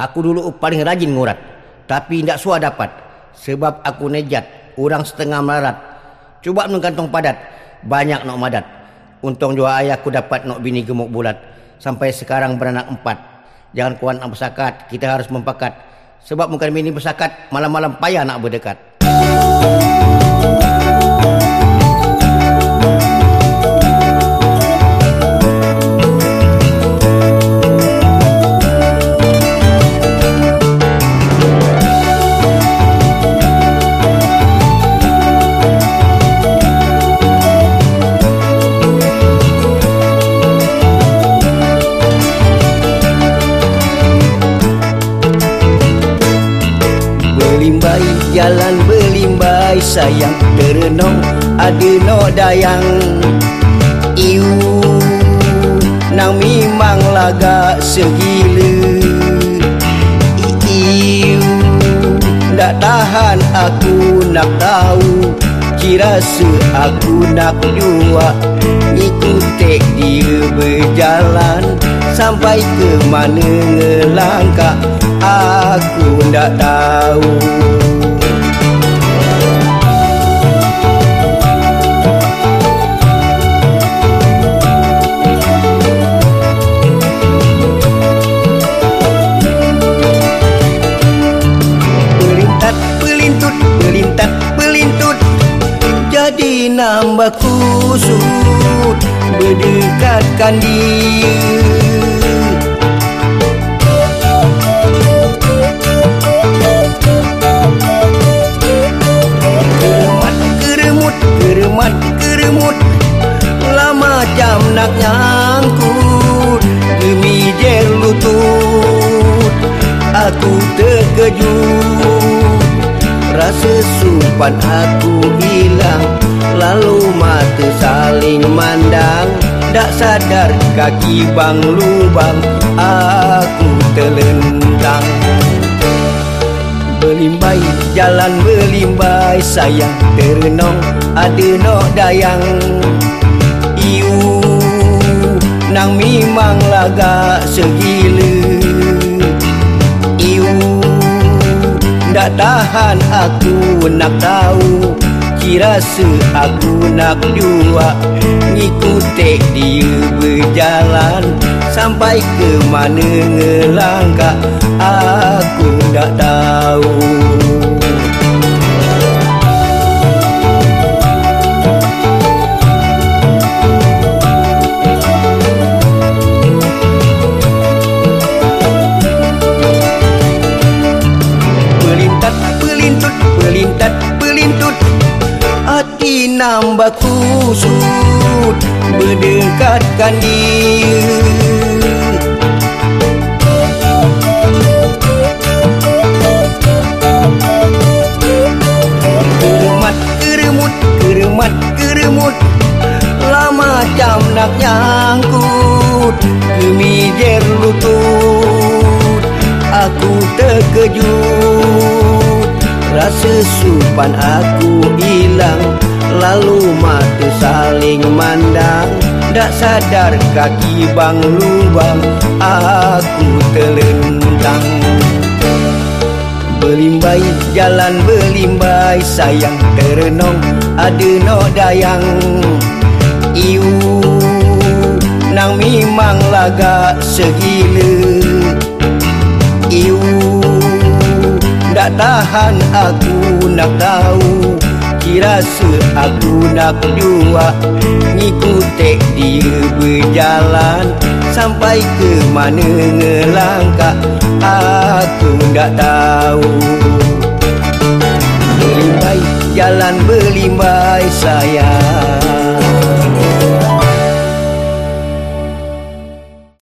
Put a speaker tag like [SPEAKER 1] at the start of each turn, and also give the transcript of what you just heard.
[SPEAKER 1] Aku dulu paling rajin ngurat. Tapi tidak suah dapat. Sebab aku nejat. Orang setengah melarat. Cuba kantong padat. Banyak nak madat. Untung jua ayahku dapat nak bini gemuk bulat. Sampai sekarang beranak empat. Jangan kuat nak bersakat. Kita harus mempakat. Sebab bukan bini bersakat. Malam-malam payah nak berdekat.
[SPEAKER 2] Belimbai jalan belimbai sayang terenong ada no dayang Iu. Nang memang laga segila Iu. Tak tahan aku nak tahu Kira se aku nak jua. Ikutek dia berjalan Sampai ke mana ngelangkah Aku tak tahu. Pelintat, pelintut, pelintat, pelintut. Jadi nambah kusut Berdekatkan dia Jam nak nyangkut Demi jer lutut. Aku terkejut Rasa sumpan aku hilang. Lalu mata saling mandang Tak sadar kaki bang lubang. Aku terlentang. Belimbai, jalan belimbai Sayang terenong, ada no dayang nang memang laga segila. Iu, tak tahan aku nak tahu Kira se aku nak jua Ngikutek dia berjalan Sampai ke mana ngelangkah Aku tak tahu nambah kusut Berdekatkan dia. Keremat, keremut, keremat, keremut Lama jam nak nyangkut Kemijer lutut. Aku terkejut Rasa supan aku hilang Lalu mata saling mandang Tak sadar kaki bang lubang Aku terlentang Belimbai, jalan belimbai Sayang terenong, ada no dayang. Iu, nang memang laga segila. Iu, tak tahan aku nak tahu Kira se aku nak jua Ngikutek dia berjalan Sampai ke mana ngelangkah. Aku tak tahu. Belimbai, jalan belimbai sayang